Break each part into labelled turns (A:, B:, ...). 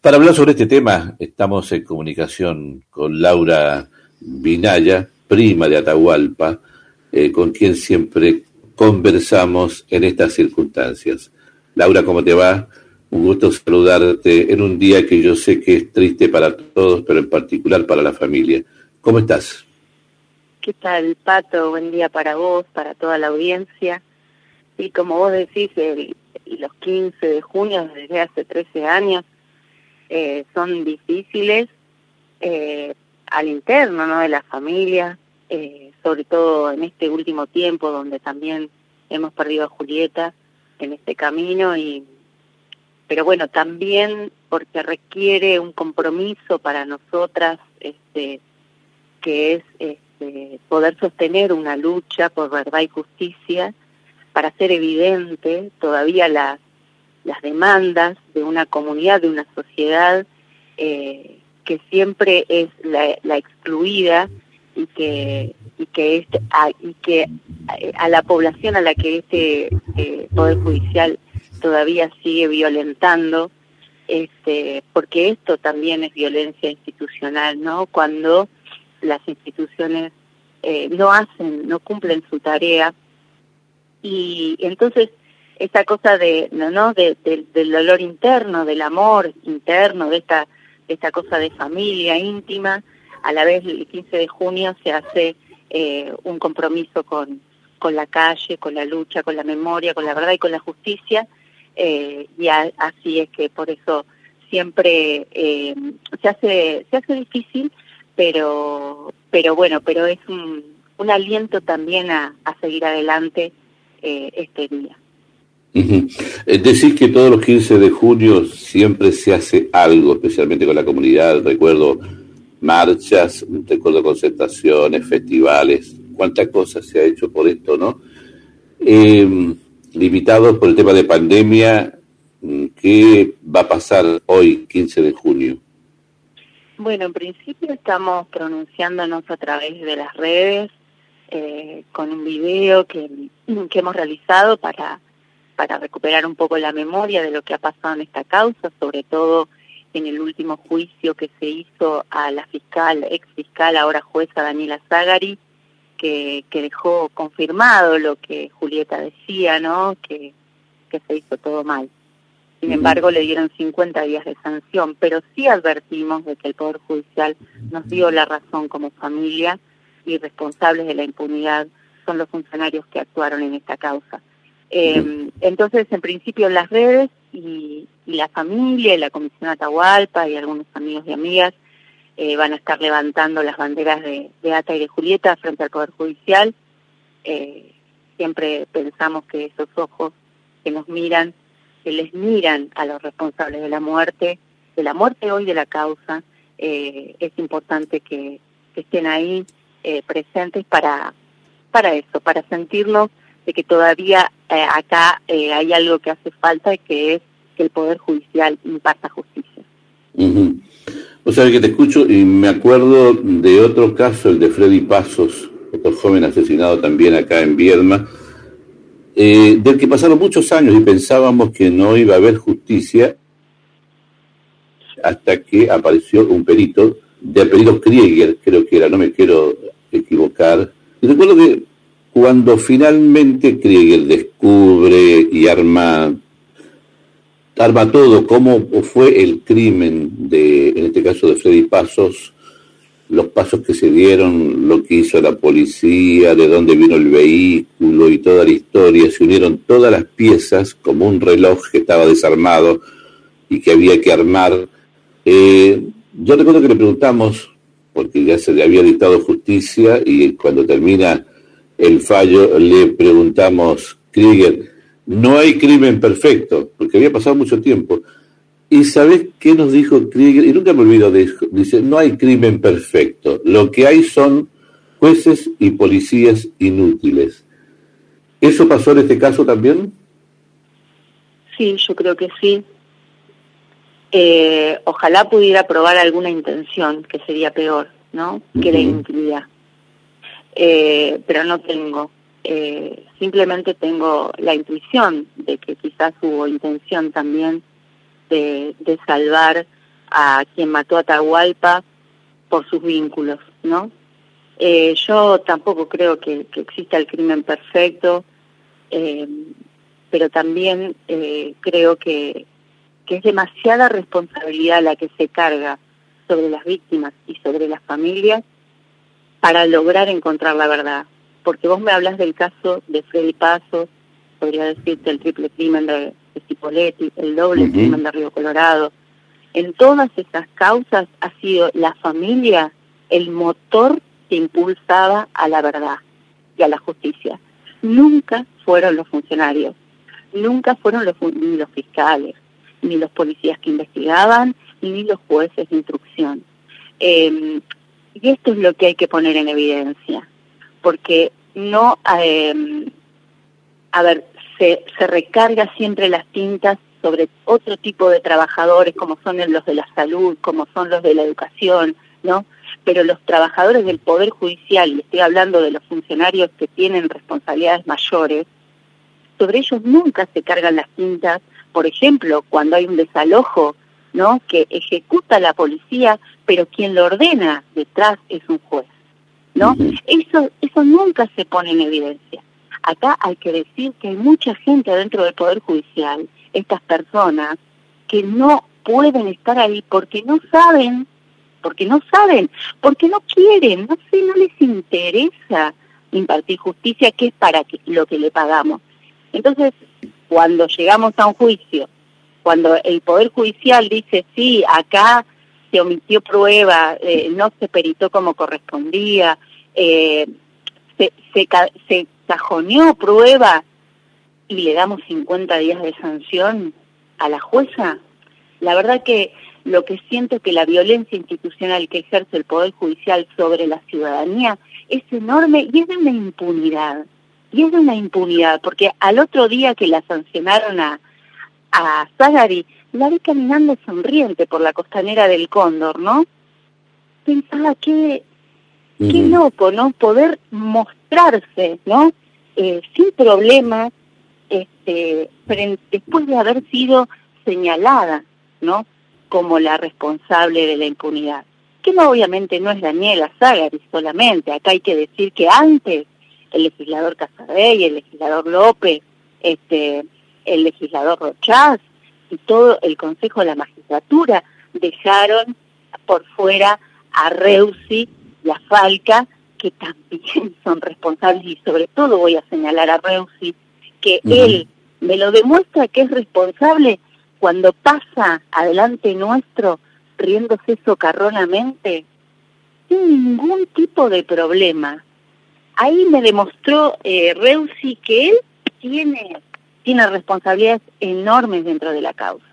A: Para hablar sobre este tema, estamos en comunicación con Laura Vinaya, prima de Atahualpa, eh, con quien siempre conversamos en estas circunstancias. Laura, ¿cómo te va? Un gusto saludarte en un día que yo sé que es triste para todos, pero en particular para la familia. ¿Cómo estás?
B: ¿Qué tal, Pato? Buen día para vos, para toda la audiencia. Y como vos decís, los 15 de junio, desde hace 13 años, eh, son difíciles eh, al interno ¿no? de la familia, eh, sobre todo en este último tiempo donde también hemos perdido a Julieta en este camino y pero bueno también porque requiere un compromiso para nosotras este que es este, poder sostener una lucha por verdad y justicia para hacer evidente todavía las las demandas de una comunidad, de una sociedad eh, que siempre es la, excluida y que y que este, a, y que a, la población a la que este eh, poder judicial todavía sigue violentando este porque esto también es violencia institucional no cuando las instituciones eh, no hacen no cumplen su tarea. Y entonces esa cosa de no de, del dolor interno del amor interno de esta de esta cosa de familia íntima. A la vez el 15 de junio se hace eh, un compromiso con con la calle con la lucha con la memoria con la verdad y con la justicia. Eh, y así es que por eso siempre eh, se hace se hace difícil pero pero bueno pero es un, aliento también a, a seguir adelante este día
A: decir, que todos los 15 de junio siempre se hace algo, especialmente con la comunidad. Recuerdo marchas, recuerdo concentraciones, festivales, cuántas cosas se ha hecho por esto, ¿no? Eh, limitados por el tema de pandemia, ¿qué va a pasar hoy, 15 de junio?
B: Bueno, en principio estamos pronunciándonos a través de las redes, eh, con un video que, que hemos realizado para para recuperar un poco la memoria de lo que ha pasado en esta causa, sobre todo en el último juicio que se hizo a la fiscal, ex fiscal, ahora jueza Daniela Zagari, que, que dejó confirmado lo que Julieta decía, ¿no? Que, que se hizo todo mal. Sin embargo, le dieron 50 días de sanción, pero sí advertimos de que el Poder Judicial nos dio la razón como familia y responsables de la impunidad son los funcionarios que actuaron en esta causa. Eh, entonces, en principio las redes y, la familia y la Comisión Atahualpa y algunos amigos y amigas eh, van a estar levantando las banderas de, Ata y de Julieta frente al Poder Judicial. Eh, siempre pensamos que esos ojos que nos miran, que les miran a los responsables de la muerte, de la muerte hoy de la causa, eh, es importante que, que estén ahí eh, presentes para, para eso, para sentirnos de que todavía eh, acá eh, hay algo que hace falta que es que el Poder Judicial imparta justicia.
A: O sea, que te escucho y me acuerdo de otro caso, el de Freddy Pasos, otro joven asesinado también acá en Viedma, eh, del que pasaron muchos años y pensábamos que no iba a haber justicia hasta que apareció un perito, de apellido Krieger, creo que era, no me quiero equivocar. Y recuerdo que cuando finalmente Krieger descubre y arma, arma todo, cómo fue el crimen de, en este caso de Freddy Pasos, los pasos que se dieron, lo que hizo la policía, de dónde vino el vehículo y toda la historia, se unieron todas las piezas como un reloj que estaba desarmado y que había que armar. Eh, yo recuerdo que le preguntamos, porque ya se le había dictado justicia y cuando termina el fallo, le preguntamos, Krieger, no hay crimen perfecto, porque había pasado mucho tiempo. ¿Y sabes qué nos dijo Krieger? Y nunca me olvido de eso. Dice, no hay crimen perfecto. Lo que hay son jueces y policías inútiles. ¿Eso pasó en este caso también?
B: Sí, yo creo que sí. Eh, ojalá pudiera probar alguna intención, que sería peor, ¿no? Que la inutilidad eh, pero no tengo. Eh, simplemente tengo la intuición de que quizás hubo intención también de, de salvar a quien mató a Tahualpa por sus vínculos, ¿no? Eh, yo tampoco creo que, exista el crimen perfecto, pero también creo que, que es demasiada responsabilidad la que se carga sobre las víctimas y sobre las familias para lograr encontrar la verdad. Porque vos me hablas del caso de Freddy Paso, podría decirte el triple crimen de, Cipoletti, el doble crimen de Río Colorado. En todas esas causas ha sido la familia el motor que impulsaba a la verdad y a la justicia. Nunca fueron los funcionarios, nunca fueron los, ni los fiscales, ni los policías que investigaban, ni los jueces de instrucción. Em, y esto es lo que hay que poner en evidencia, porque no, em, a ver, se, se recarga siempre las tintas sobre otro tipo de trabajadores, como son los de la salud, como son los de la educación, ¿no? Pero los trabajadores del Poder Judicial, y estoy hablando de los funcionarios que tienen responsabilidades mayores, sobre ellos nunca se cargan las tintas, por ejemplo, cuando hay un desalojo, ¿no? Que ejecuta la policía, pero quien lo ordena detrás es un juez, ¿no? Eso, eso nunca se pone en evidencia. Acá hay que decir que hay mucha gente dentro del Poder Judicial, estas personas, que no pueden estar ahí porque no saben, porque no saben, porque no quieren, no sé, no les interesa impartir justicia, que es para lo que le pagamos. Entonces, cuando llegamos a un juicio, cuando el Poder Judicial dice, sí, acá se omitió prueba, eh, no se peritó como correspondía, eh, se, se, se cajoneó prueba y le damos 50 días de sanción a la jueza, la verdad que lo que siento es que la violencia institucional que ejerce el Poder Judicial sobre la ciudadanía es enorme y es de una impunidad. Y es de una impunidad, porque al otro día que la sancionaron a, a Zagari, la vi caminando sonriente por la costanera del Cóndor, ¿no? Pensaba que, qué loco, ¿no? Poder mostrarse, ¿no? Eh, sin problemas, este, después de haber sido señalada, ¿no? Como la responsable de la impunidad. Que no, obviamente no es Daniela Zagari solamente, acá hay que decir que antes el legislador Casadei, el legislador López, este, el legislador Rochaz y todo el Consejo de la Magistratura dejaron por fuera a Reusi y a Falca, que también son responsables, y sobre todo voy a señalar a Reusi, que él me lo demuestra que es responsable cuando pasa adelante nuestro riéndose socarronamente, sin ningún tipo de problema. Ahí me demostró eh, Reusi que él tiene, tiene responsabilidades enormes dentro de la causa,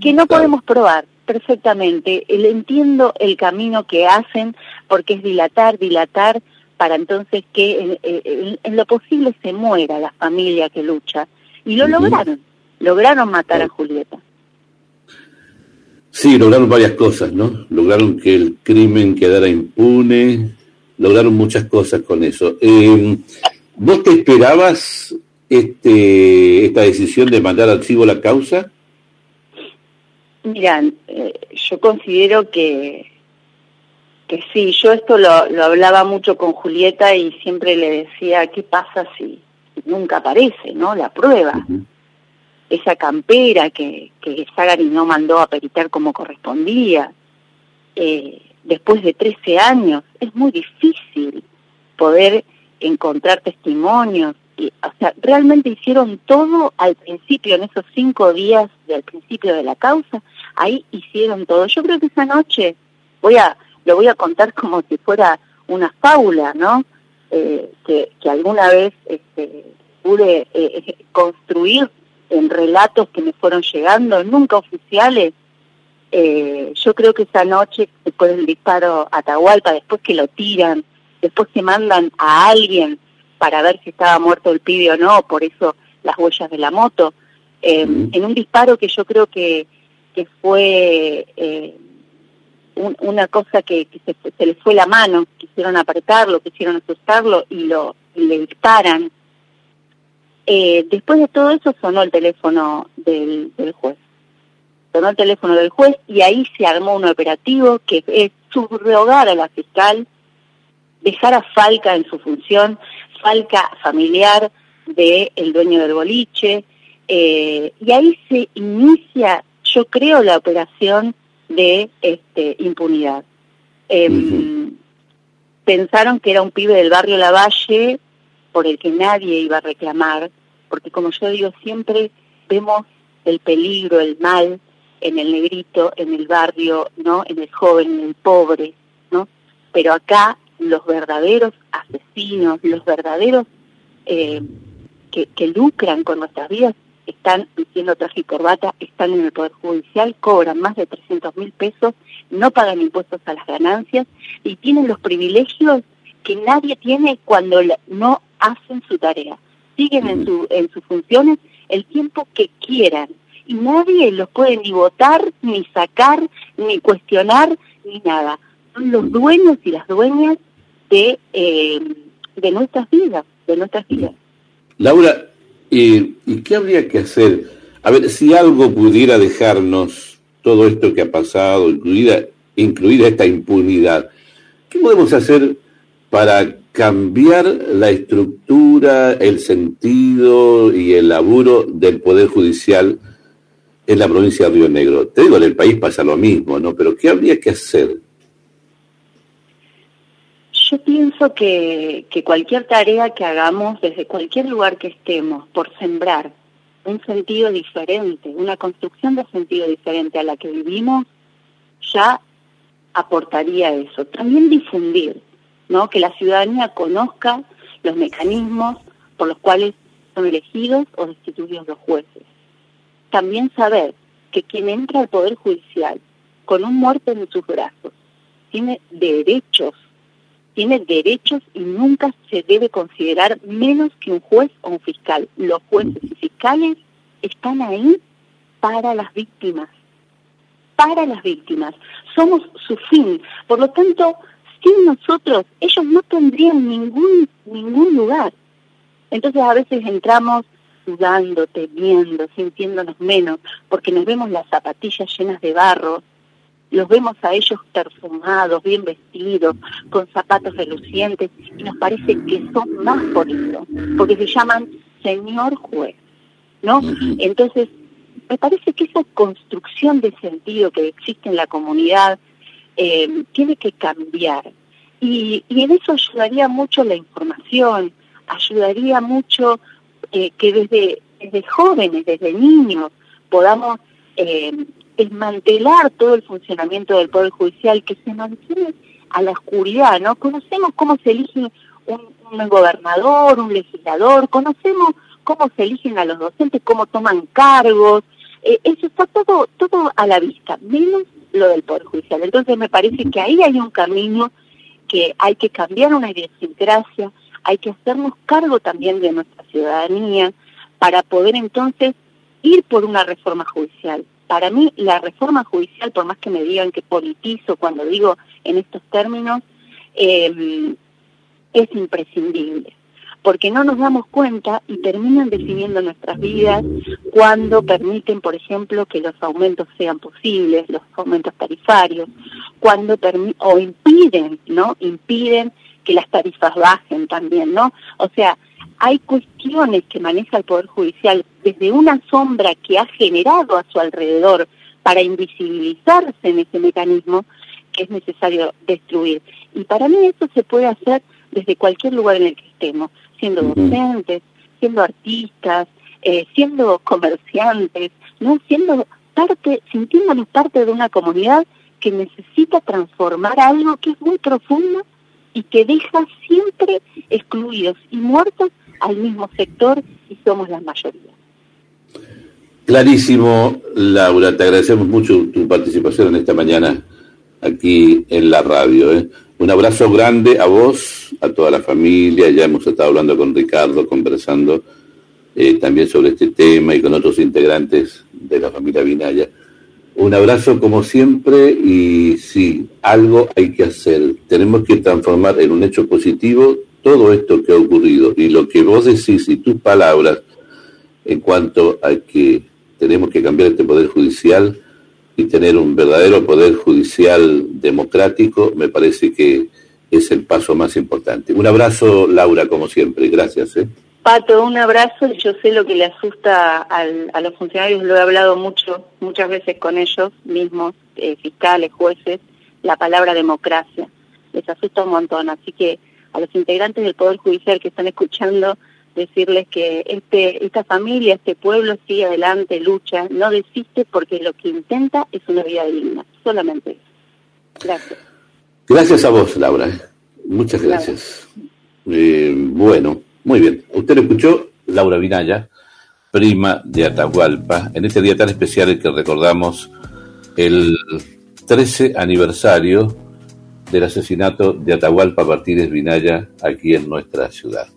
B: que no podemos probar perfectamente. Entiendo el camino que hacen porque es dilatar, dilatar, para entonces que en, lo posible se muera la familia que lucha. Y lo lograron, lograron matar a Julieta.
A: Sí, lograron varias cosas, ¿no? Lograron que el crimen quedara impune, lograron muchas cosas con eso. Eh, ¿Vos te esperabas este, esta decisión de mandar archivo la causa?
B: Mira, eh, yo considero que, que sí, yo esto lo, lo, hablaba mucho con Julieta y siempre le decía, ¿qué pasa si nunca aparece, no? La prueba. Esa campera que, que Sagari no mandó a peritar como correspondía. Eh, después de 13 años, es muy difícil poder encontrar testimonios. O sea, realmente hicieron todo al principio, en esos cinco días del principio de la causa, ahí hicieron todo. Yo creo que esa noche, voy a, lo voy a contar como si fuera una fábula, ¿no? Eh, que, que alguna vez este, pude eh, construir en relatos que me fueron llegando, nunca oficiales, eh, yo creo que esa noche, después del disparo a Atahualpa, después que lo tiran, después que mandan a alguien para ver si estaba muerto el pibe o no, por eso las huellas de la moto, eh, en un disparo que yo creo que, que fue eh, una cosa que, se, se, les fue la mano, quisieron apretarlo, quisieron asustarlo y, lo, y le disparan. después de todo eso sonó el teléfono del, del juez. Sonó el teléfono del juez y ahí se armó un operativo que es subrogar a la fiscal, dejar a Falca en su función, Falca familiar del el dueño del boliche, eh, y ahí se inicia, yo creo, la operación de este, impunidad. Em, pensaron que era un pibe del barrio Lavalle por el que nadie iba a reclamar, porque como yo digo, siempre vemos el peligro, el mal en el negrito, en el barrio, ¿no? En el joven, en el pobre, ¿no? Pero acá los verdaderos asesinos, los verdaderos eh, que, que lucran con nuestras vidas están diciendo traje y corbata, están en el Poder Judicial, cobran más de 300 mil pesos, no pagan impuestos a las ganancias y tienen los privilegios que nadie tiene cuando no hacen su tarea. Siguen en, su, en sus funciones el tiempo que quieran y nadie los puede ni votar, ni sacar, ni cuestionar, ni nada. Son los dueños y las dueñas de, eh, de nuestras vidas, de nuestras vidas.
A: Laura, ¿y qué habría que hacer? A ver, si algo pudiera dejarnos todo esto que ha pasado, incluida, incluida esta impunidad, ¿qué podemos hacer para cambiar la estructura, el sentido y el laburo del Poder Judicial en la provincia de Río Negro. Te digo, en el país pasa lo mismo, ¿no? Pero ¿qué habría que hacer?
B: Yo pienso que, cualquier tarea que hagamos desde cualquier lugar que estemos por sembrar un sentido diferente, una construcción de sentido diferente a la que vivimos, ya aportaría eso. También difundir, ¿no? Que la ciudadanía conozca los mecanismos por los cuales son elegidos o destituidos los jueces. También saber que quien entra al Poder Judicial con un muerto en sus brazos tiene derechos tiene derechos y nunca se debe considerar menos que un juez o un fiscal. Los jueces y fiscales están ahí para las víctimas, para las víctimas. Somos su fin. Por lo tanto, sin nosotros, ellos no tendrían ningún, ningún lugar. Entonces a veces entramos sudando, temiendo, sintiéndonos menos, porque nos vemos las zapatillas llenas de barro, los vemos a ellos perfumados, bien vestidos, con zapatos relucientes, y nos parece que son más por eso, porque se llaman señor juez, ¿no? Entonces, me parece que esa construcción de sentido que existe en la comunidad eh, tiene que cambiar. Y, y en eso ayudaría mucho la información, ayudaría mucho eh, que desde, desde jóvenes, desde niños, podamos eh, desmantelar todo el funcionamiento del Poder Judicial, que se mantiene a la oscuridad, ¿no? Conocemos cómo se elige un, gobernador, un legislador, conocemos cómo se eligen a los docentes, cómo toman cargos, eh, eso está todo, todo a la vista, menos lo del Poder Judicial. Entonces me parece que ahí hay un camino que hay que cambiar una idiosincrasia, hay que hacernos cargo también de nuestra ciudadanía para poder entonces ir por una reforma judicial para mí la reforma judicial, por más que me digan que politizo cuando digo en estos términos, em, es imprescindible, porque no nos damos cuenta y terminan definiendo nuestras vidas cuando permiten, por ejemplo, que los aumentos sean posibles, los aumentos tarifarios, cuando o impiden, ¿no? Impiden que las tarifas bajen también, ¿no? O sea, hay cuestiones que maneja el Poder Judicial desde una sombra que ha generado a su alrededor para invisibilizarse en ese mecanismo que es necesario destruir. Y para mí eso se puede hacer desde cualquier lugar en el que estemos, siendo docentes, siendo artistas, eh, siendo comerciantes, no siendo parte, sintiéndonos parte de una comunidad que necesita transformar algo que es muy profundo y que deja siempre excluidos y muertos al mismo sector y somos la mayoría.
A: Clarísimo, Laura, te agradecemos mucho tu participación en esta mañana aquí en la radio. ¿eh? Un abrazo grande a vos, a toda la familia, ya hemos estado hablando con Ricardo, conversando eh, también sobre este tema y con otros integrantes de la familia Vinaya. Un abrazo como siempre y sí, algo hay que hacer. Tenemos que transformar en un hecho positivo todo esto que ha ocurrido y lo que vos decís y tus palabras en cuanto a que tenemos que cambiar este poder judicial y tener un verdadero poder judicial democrático, me parece que es el paso más importante. Un abrazo, Laura, como siempre. Gracias. ¿eh?
B: Pato, un abrazo. Yo sé lo que le asusta a los funcionarios, lo he hablado mucho, muchas veces con ellos mismos, eh, fiscales, jueces, la palabra democracia. Les asusta un montón. Así que a los integrantes del Poder Judicial que están escuchando, decirles que este, esta familia, este pueblo sigue adelante, lucha, no desiste porque lo que intenta es una vida digna, solamente eso. Gracias.
A: Gracias a vos, Laura. Muchas gracias. Eh, bueno, muy bien. Usted lo escuchó, Laura Vinaya, prima de Atahualpa, en este día tan especial en que recordamos el 13 aniversario del asesinato de Atahualpa Martínez Vinaya aquí en nuestra ciudad.